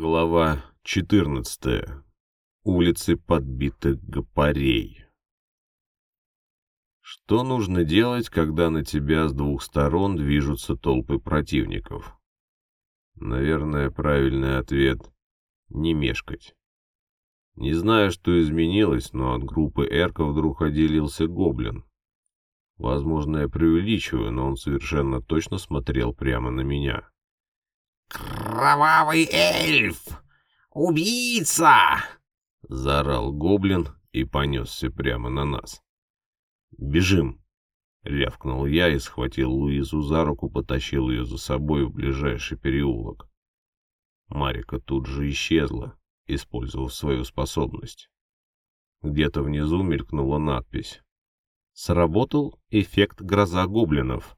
Глава 14. Улицы подбитых гопарей. Что нужно делать, когда на тебя с двух сторон движутся толпы противников? Наверное, правильный ответ — не мешкать. Не знаю, что изменилось, но от группы Эрка вдруг отделился гоблин. Возможно, я преувеличиваю, но он совершенно точно смотрел прямо на меня. «Кровавый эльф! Убийца!» — заорал гоблин и понесся прямо на нас. «Бежим!» — рявкнул я и схватил Луизу за руку, потащил ее за собой в ближайший переулок. Марика тут же исчезла, использовав свою способность. Где-то внизу мелькнула надпись. Сработал эффект гроза гоблинов.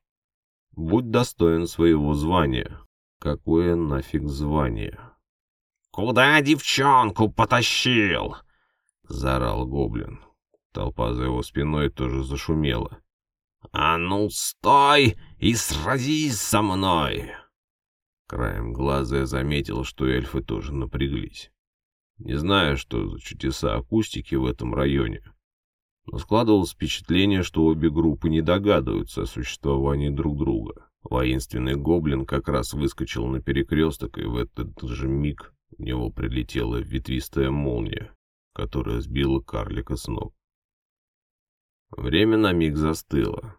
Будь достоин своего звания. Какое нафиг звание? «Куда девчонку потащил?» — заорал гоблин. Толпа за его спиной тоже зашумела. «А ну, стой и сразись со мной!» Краем глаза я заметил, что эльфы тоже напряглись. Не знаю, что за чудеса акустики в этом районе, но складывалось впечатление, что обе группы не догадываются о существовании друг друга. Воинственный гоблин как раз выскочил на перекресток, и в этот же миг в него прилетела ветвистая молния, которая сбила карлика с ног. Время на миг застыло,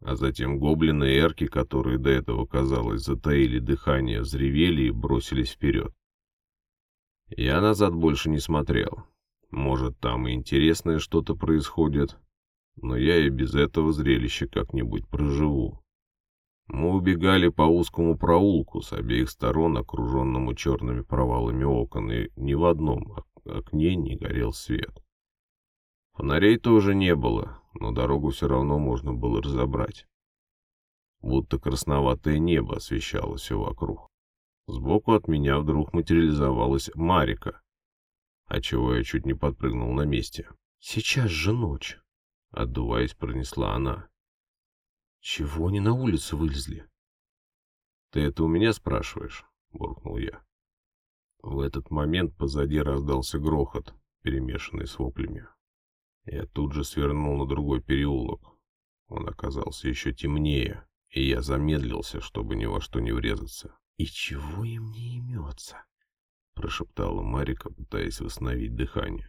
а затем гоблины и эрки, которые до этого, казалось, затаили дыхание, взревели и бросились вперед. Я назад больше не смотрел. Может, там и интересное что-то происходит, но я и без этого зрелища как-нибудь проживу. Мы убегали по узкому проулку с обеих сторон, окруженному черными провалами окон, и ни в одном окне не горел свет. Фонарей тоже не было, но дорогу все равно можно было разобрать. Будто красноватое небо освещало все вокруг. Сбоку от меня вдруг материализовалась Марика, отчего я чуть не подпрыгнул на месте. «Сейчас же ночь», — отдуваясь, пронесла она. Чего они на улицу вылезли? Ты это у меня спрашиваешь? Буркнул я. В этот момент позади раздался грохот, перемешанный с воплями. Я тут же свернул на другой переулок. Он оказался еще темнее, и я замедлился, чтобы ни во что не врезаться. «И чего им не имется?» — прошептала Марика, пытаясь восстановить дыхание.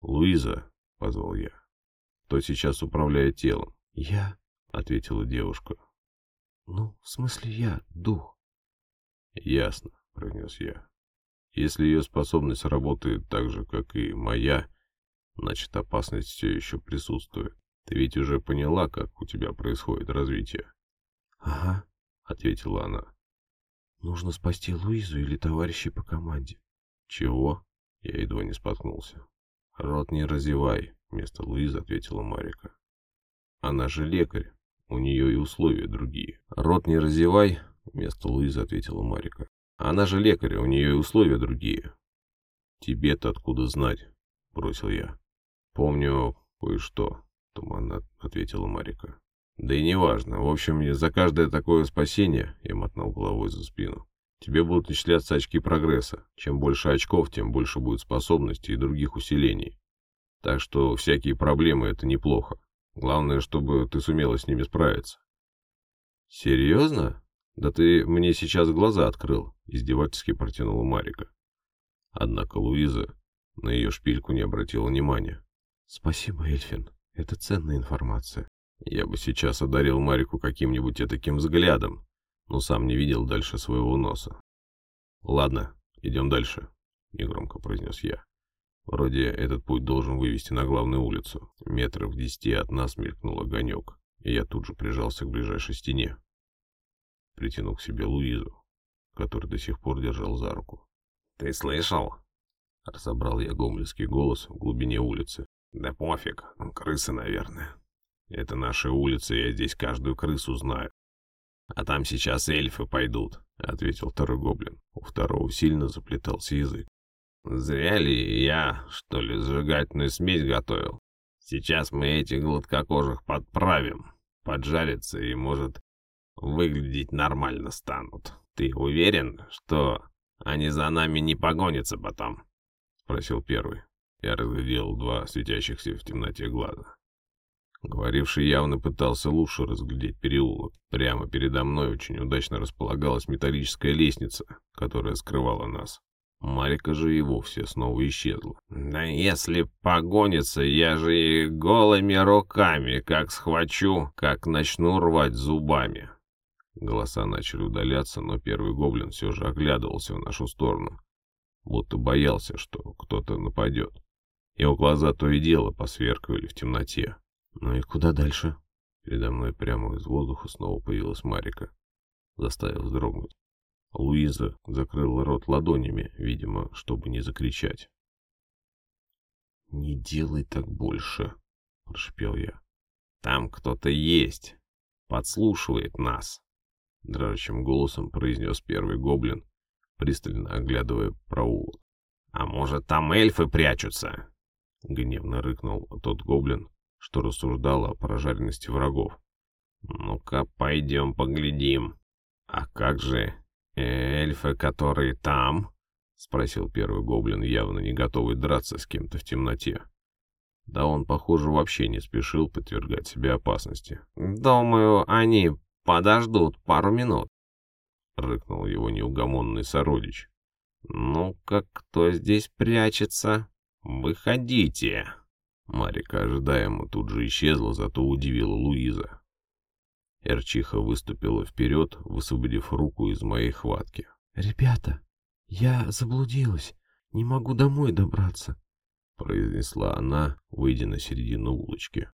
«Луиза», — позвал я, — «кто сейчас управляет телом?» «Я», — ответила девушка. «Ну, в смысле я, дух». «Ясно», — произнес я. «Если ее способность работает так же, как и моя, значит, опасность все еще присутствует. Ты ведь уже поняла, как у тебя происходит развитие?» «Ага», — ответила она. «Нужно спасти Луизу или товарищей по команде». «Чего?» — я едва не споткнулся. «Рот не разевай», — вместо Луизы ответила Марика. «Она же лекарь. У нее и условия другие. Рот не разевай, вместо Луизы ответила Марика. Она же лекарь, у нее и условия другие. Тебе-то откуда знать? Бросил я. Помню кое-что, туманно ответила Марика. Да и неважно. В общем, за каждое такое спасение, я мотнул головой за спину, тебе будут начисляться очки прогресса. Чем больше очков, тем больше будет способностей и других усилений. Так что всякие проблемы — это неплохо. Главное, чтобы ты сумела с ними справиться. Серьезно? Да ты мне сейчас глаза открыл, издевательски протянула Марика. Однако Луиза на ее шпильку не обратила внимания. Спасибо, Эльфин. Это ценная информация. Я бы сейчас одарил Марику каким-нибудь таким взглядом, но сам не видел дальше своего носа. Ладно, идем дальше, негромко произнес я. Вроде этот путь должен вывести на главную улицу. Метров десяти от нас мелькнул огонек, и я тут же прижался к ближайшей стене. Притянул к себе Луизу, который до сих пор держал за руку. «Ты слышал?» — разобрал я гомельский голос в глубине улицы. «Да пофиг, крысы, наверное. Это наша улица, я здесь каждую крысу знаю. А там сейчас эльфы пойдут», — ответил второй гоблин. У второго сильно заплетался язык. Зря ли я, что ли, зажигательную смесь готовил? Сейчас мы этих гладкокожих подправим, поджарятся и, может, выглядеть нормально станут. Ты уверен, что Они за нами не погонятся потом?» — спросил первый. Я разглядел два светящихся в темноте глаза. Говоривший явно пытался лучше разглядеть переулок. Прямо передо мной очень удачно располагалась металлическая лестница, которая скрывала нас. Марика же и вовсе снова исчезла. «Да если погонится, я же и голыми руками, как схвачу, как начну рвать зубами». Голоса начали удаляться, но первый гоблин все же оглядывался в нашу сторону, будто боялся, что кто-то нападет. Его глаза то и дело посверкивали в темноте. «Ну и куда дальше?» Передо мной прямо из воздуха снова появилась Марика, заставив вздрогнуть. Луиза закрыла рот ладонями, видимо, чтобы не закричать. «Не делай так больше», — прошепел я. «Там кто-то есть, подслушивает нас», — дрожащим голосом произнес первый гоблин, пристально оглядывая проулок. «А может, там эльфы прячутся?» — гневно рыкнул тот гоблин, что рассуждал о прожаренности врагов. «Ну-ка, пойдем поглядим. А как же эльфы, которые там?» — спросил первый гоблин, явно не готовый драться с кем-то в темноте. Да он, похоже, вообще не спешил подвергать себе опасности. «Думаю, они подождут пару минут», — рыкнул его неугомонный сородич. «Ну-ка, кто здесь прячется? Выходите!» Марика ожидаемо тут же исчезла, зато удивила Луиза. Эрчиха выступила вперед, высвободив руку из моей хватки. «Ребята, я заблудилась, не могу домой добраться», — произнесла она, выйдя на середину улочки.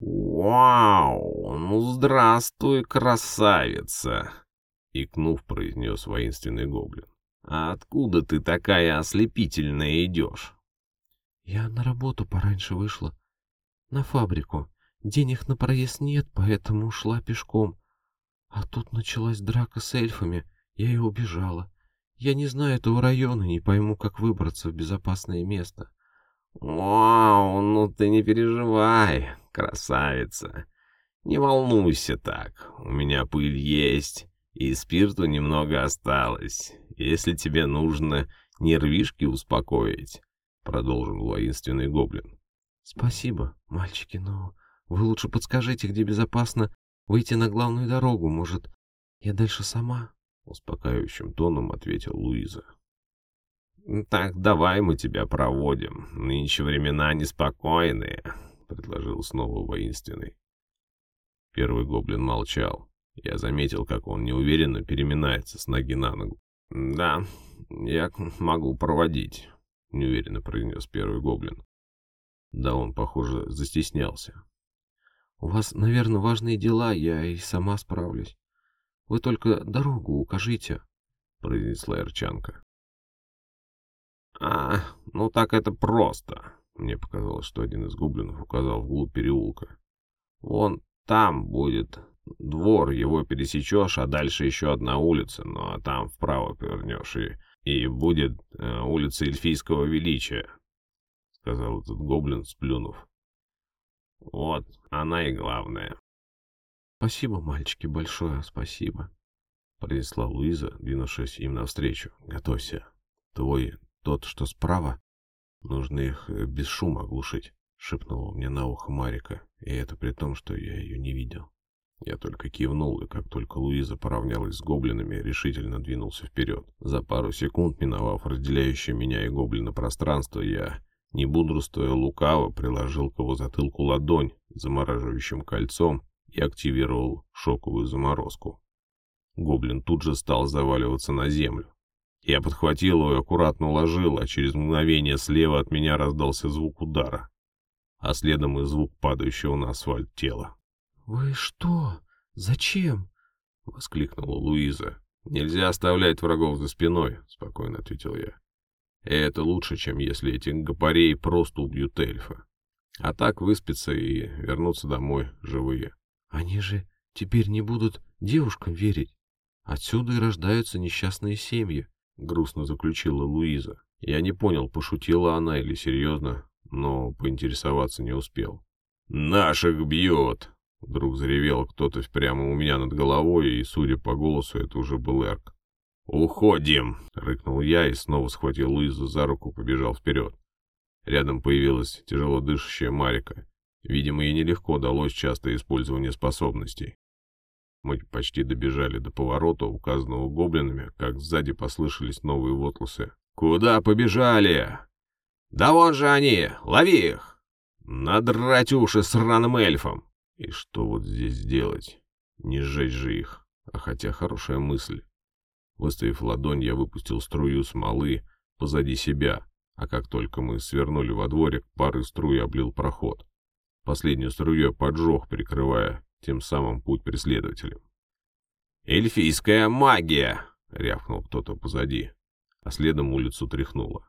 «Вау! Ну, здравствуй, красавица!» — икнув, произнес воинственный гоблин. «А откуда ты такая ослепительная идешь?» «Я на работу пораньше вышла. На фабрику. Денег на проезд нет, поэтому ушла пешком. А тут началась драка с эльфами, я и убежала. Я не знаю этого района, не пойму, как выбраться в безопасное место. Вау, ну ты не переживай, красавица. Не волнуйся так, у меня пыль есть, и спирту немного осталось. Если тебе нужно нервишки успокоить, продолжил воинственный гоблин. Спасибо, мальчики, но вы лучше подскажите, где безопасно выйти на главную дорогу. Может, я дальше сама?» Успокаивающим тоном ответил Луиза. «Так давай мы тебя проводим. Нынче времена неспокойные», — предложил снова воинственный. Первый гоблин молчал. Я заметил, как он неуверенно переминается с ноги на ногу. «Да, я могу проводить», — неуверенно произнес первый гоблин. Да он, похоже, застеснялся. У вас, наверное, важные дела, я и сама справлюсь. Вы только дорогу укажите, — произнесла Эрчанка. А, ну так это просто. Мне показалось, что один из гоблинов указал вглубь переулка. Вон там будет двор, его пересечешь, а дальше еще одна улица, ну а там вправо повернешь, и, и будет э, улица эльфийского величия, — сказал этот гоблин, сплюнув. Вот, она и главная. Спасибо, мальчики, большое спасибо. Произнесла Луиза, двинувшись им навстречу. Готовься. Твой, тот, что справа, нужно их э, без шума глушить. Шепнула мне на ухо Марика, и это при том, что я ее не видел. Я только кивнул, и как только Луиза поравнялась с гоблинами, решительно двинулся вперед. За пару секунд, миновав разделяющее меня и гоблина пространство, я не бодрствуя лукаво, приложил к его затылку ладонь замораживающим кольцом и активировал шоковую заморозку. Гоблин тут же стал заваливаться на землю. Я подхватил его и аккуратно уложил, а через мгновение слева от меня раздался звук удара, а следом и звук падающего на асфальт тела. «Вы что? Зачем?» — воскликнула Луиза. «Нельзя оставлять врагов за спиной», — спокойно ответил я. И это лучше, чем если эти гопарей просто убьют эльфа. А так выспятся и вернуться домой живые. Они же теперь не будут девушкам верить. Отсюда и рождаются несчастные семьи, — грустно заключила Луиза. Я не понял, пошутила она или серьезно, но поинтересоваться не успел. «Наших бьет!» Вдруг заревел кто-то прямо у меня над головой, и, судя по голосу, это уже был Эрк. «Уходим!» — рыкнул я и снова схватил Луизу за руку, побежал вперед. Рядом появилась тяжело дышащая Марика. Видимо, ей нелегко далось частое использование способностей. Мы почти добежали до поворота, указанного гоблинами, как сзади послышались новые вотлосы. «Куда побежали?» «Да вон же они! Лови их!» «Надрать уши сраным эльфам!» «И что вот здесь делать? Не сжечь же их!» А хотя хорошая мысль. Выставив ладонь, я выпустил струю смолы позади себя, а как только мы свернули во дворик, пары струй облил проход. Последнюю струю поджег, прикрывая тем самым путь преследователям. «Эльфийская магия!» — рявкнул кто-то позади, а следом улицу тряхнуло.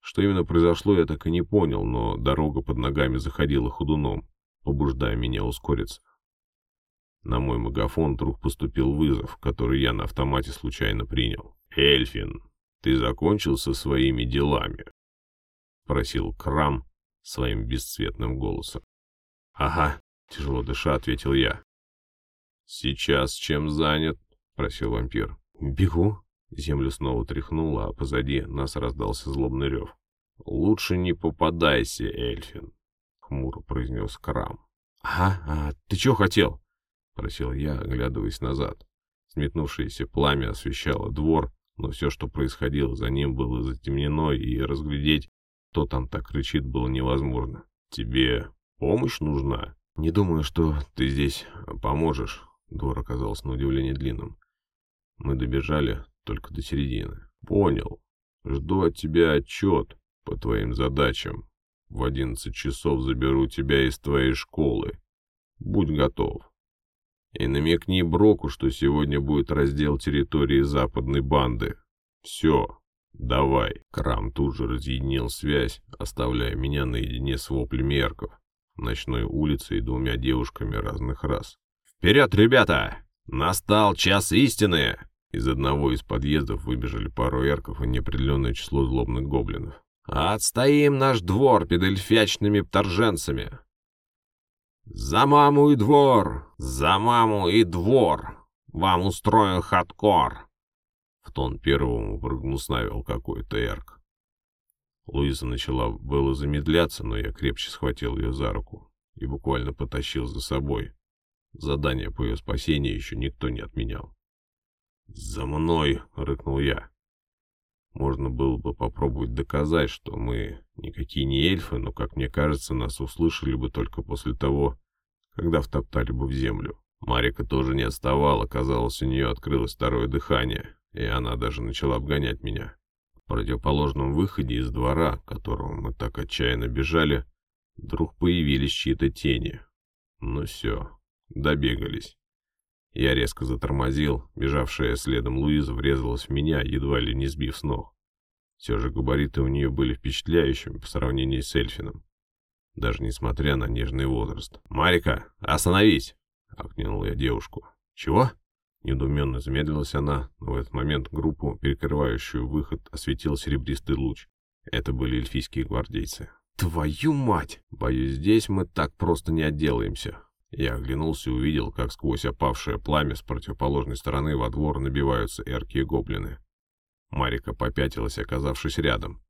Что именно произошло, я так и не понял, но дорога под ногами заходила ходуном, побуждая меня ускориться. На мой магафон вдруг поступил вызов, который я на автомате случайно принял. «Эльфин, ты закончил со своими делами?» — просил Крам своим бесцветным голосом. «Ага», — тяжело дыша ответил я. «Сейчас чем занят?» — просил вампир. «Бегу». Землю снова тряхнуло, а позади нас раздался злобный рев. «Лучше не попадайся, Эльфин», — хмуро произнес Крам. «Ага, а ты чего хотел?» — просил я, оглядываясь назад. Сметнувшееся пламя освещало двор, но все, что происходило за ним, было затемнено, и разглядеть, кто там так кричит, было невозможно. «Тебе помощь нужна?» «Не думаю, что ты здесь поможешь», — двор оказался на удивление длинным. Мы добежали только до середины. «Понял. Жду от тебя отчет по твоим задачам. В одиннадцать часов заберу тебя из твоей школы. Будь готов. И намекни Броку, что сегодня будет раздел территории западной банды. Все, давай. Крам тут же разъединил связь, оставляя меня наедине с воплями эрков, ночной улицей и двумя девушками разных рас. «Вперед, ребята! Настал час истины!» Из одного из подъездов выбежали пару эрков и неопределенное число злобных гоблинов. «Отстоим наш двор перед эльфячными вторженцами! «За маму и двор! За маму и двор! Вам устроен хардкор!» В тон первому прыгнул снавил какой-то эрк. Луиза начала было замедляться, но я крепче схватил ее за руку и буквально потащил за собой. Задание по ее спасению еще никто не отменял. «За мной!» — рыкнул я. Можно было бы попробовать доказать, что мы никакие не эльфы, но, как мне кажется, нас услышали бы только после того, когда втоптали бы в землю. Марика тоже не отставала, казалось, у нее открылось второе дыхание, и она даже начала обгонять меня. В противоположном выходе из двора, к которому мы так отчаянно бежали, вдруг появились чьи-то тени. Ну все, добегались. Я резко затормозил, бежавшая следом Луиза врезалась в меня, едва ли не сбив с ног. Все же габариты у нее были впечатляющими по сравнению с Эльфином, даже несмотря на нежный возраст. «Марика, остановись!» — окликнул я девушку. «Чего?» Недоуменно замедлилась она, но в этот момент группу, перекрывающую выход, осветил серебристый луч. Это были эльфийские гвардейцы. «Твою мать! Боюсь, здесь мы так просто не отделаемся!» Я оглянулся и увидел, как сквозь опавшее пламя с противоположной стороны во двор набиваются эрки и гоблины. Марика попятилась, оказавшись рядом.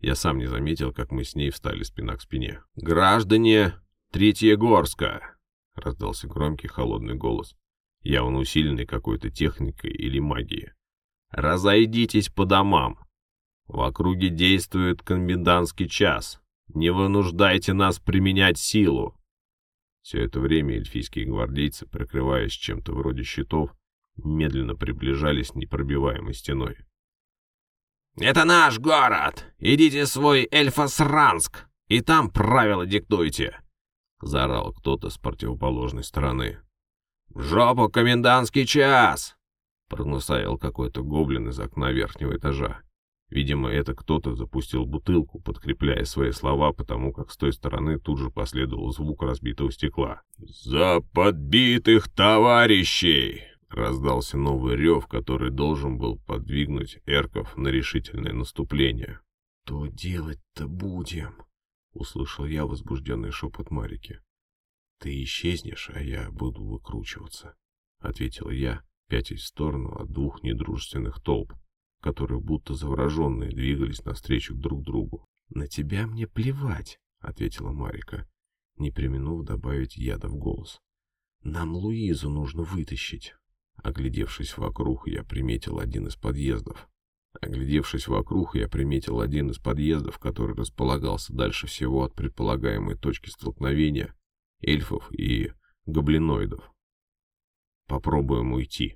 Я сам не заметил, как мы с ней встали спина к спине. «Граждане Третьегорска!» — раздался громкий холодный голос, явно усиленный какой-то техникой или магией. «Разойдитесь по домам! В округе действует комендантский час. Не вынуждайте нас применять силу!» Все это время эльфийские гвардейцы, прикрываясь чем-то вроде щитов, медленно приближались непробиваемой стеной. «Это наш город! Идите свой Эльфасранск, и там правила диктуйте!» — заорал кто-то с противоположной стороны. «В жопу комендантский час!» — прогнусавил какой-то гоблин из окна верхнего этажа. Видимо, это кто-то запустил бутылку, подкрепляя свои слова, потому как с той стороны тут же последовал звук разбитого стекла. «За подбитых товарищей!» Раздался новый рев, который должен был подвигнуть эрков на решительное наступление. «Что делать-то будем?» — услышал я возбужденный шепот Марики. «Ты исчезнешь, а я буду выкручиваться», — ответил я, пятясь в сторону от двух недружественных толп, которые будто завороженные двигались навстречу друг другу. «На тебя мне плевать», — ответила Марика, не применув добавить яда в голос. «Нам Луизу нужно вытащить». Оглядевшись вокруг, я приметил один из подъездов. Оглядевшись вокруг, я приметил один из подъездов, который располагался дальше всего от предполагаемой точки столкновения эльфов и гоблиноидов. «Попробуем уйти»,